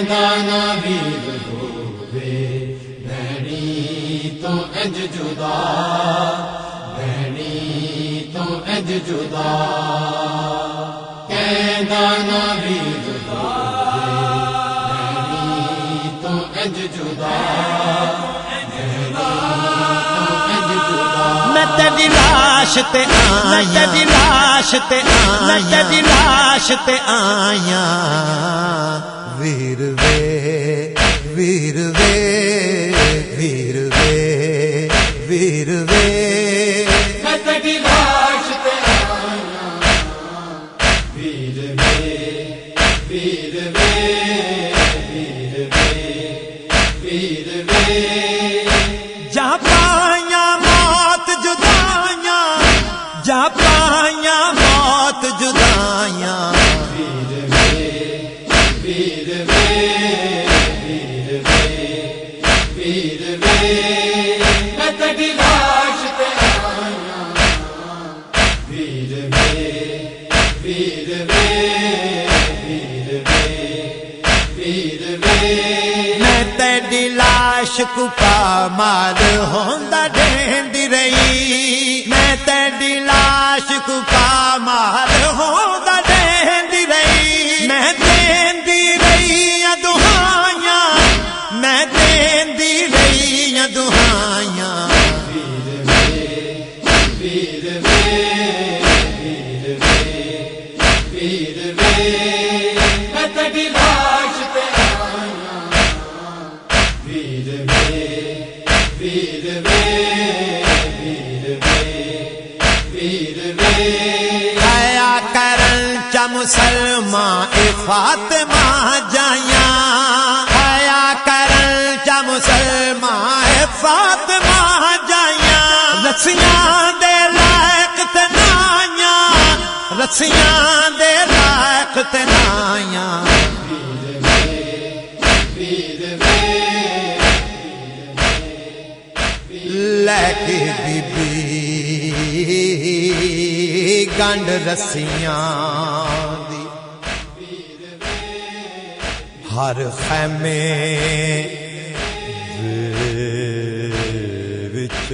دانا ویر ہوئے۔ تو اج جدا۔ بہنی تو اج جدا۔ کہ دانا ویر ہوئے۔ بہنی تو اج جدا۔ لاش تے آیا۔ لاش تے آیا۔ لاش تے آیا۔ ویر وے ویر وے ویر وے ویر وے۔ بھیڑ میں بھیڑ میں بھیڑ میں بھیڑ میں میں تیری لاش کپا مار ہوندہ میں تیری لاش کپا مار کبھی لاش پہ ویر بے ویر آیا کرن چا مسلمان فاطمہ جایا آیا کرن مسلمان فاطمہ جایا رسیاں دے لائق تنایا رسیاں دے لیک بی بی گنڈ رسیاں دی۔ ہر خیمے وچ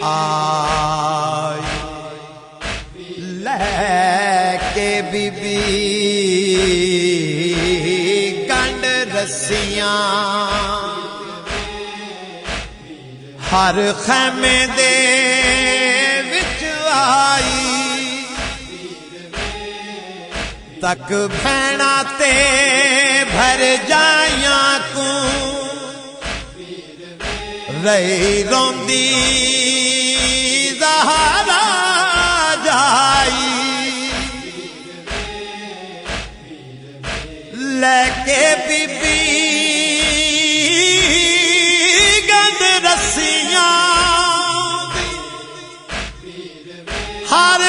آئی۔ کے بی بی گنڈ رسیاں ہر خیمے دے وچ آئی۔ تک بھینا تے بھر جائیاں کو رہی روندی زہارا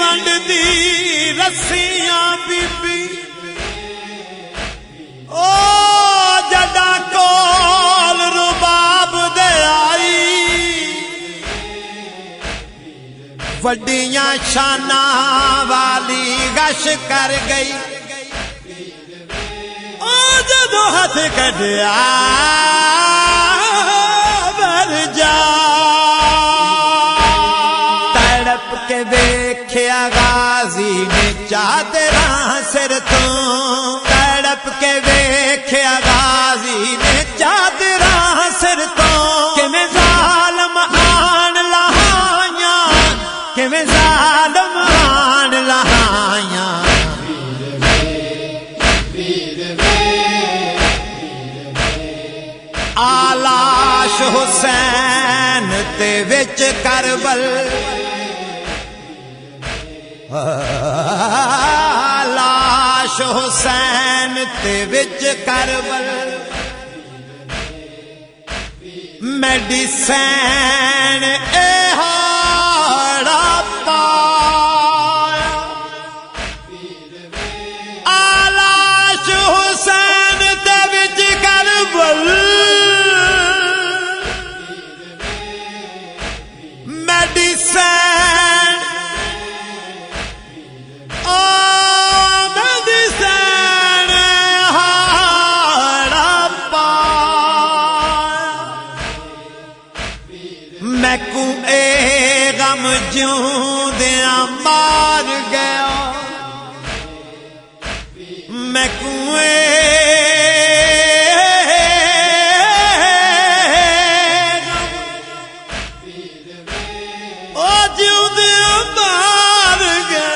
ونڈی رسیاں بی رباب دے آئی وڈیاں شانہ والی گش کر گئی او جدو ہاتھ کٹیا یاد سر تو تڑپ کے ویکھے غازی نے چاد سر تو کہ میں ظالم آن لہایا کہ میں ظالم آن لہایا آلاش حسین تے وچ کربل لاش حسین تے وچ کربل۔ میڈیسین اے جوں دیا مار گیا۔ میں کنویں گیا۔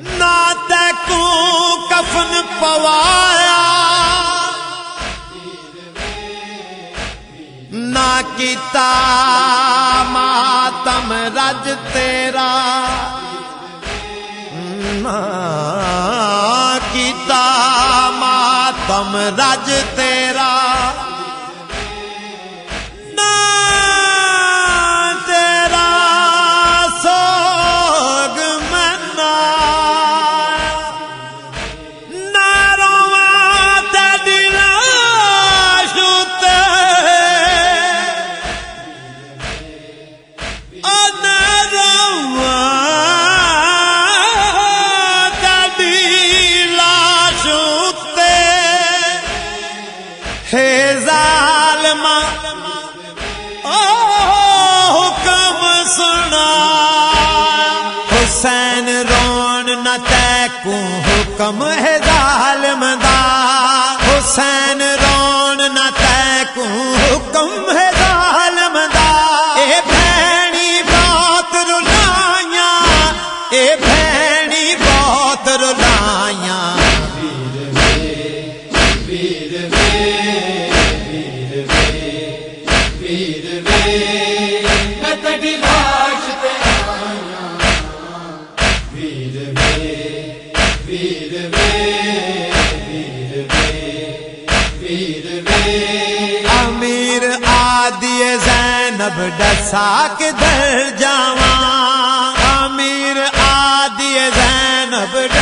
نہ کفن پوایا۔ نہ کیتا تاج تیرا کیتا ماتم رج تیرا تھے ظالما او حکم سنا۔ حسین رون نہ تیکوں حکم ہے ظالم دا۔ حسین پیر میں تیری لاش تے آیا۔ ویر ویر ویر ویر امیر آدی زینب ڈسا کے در جاواں۔ امیر آدی زینب ڈسا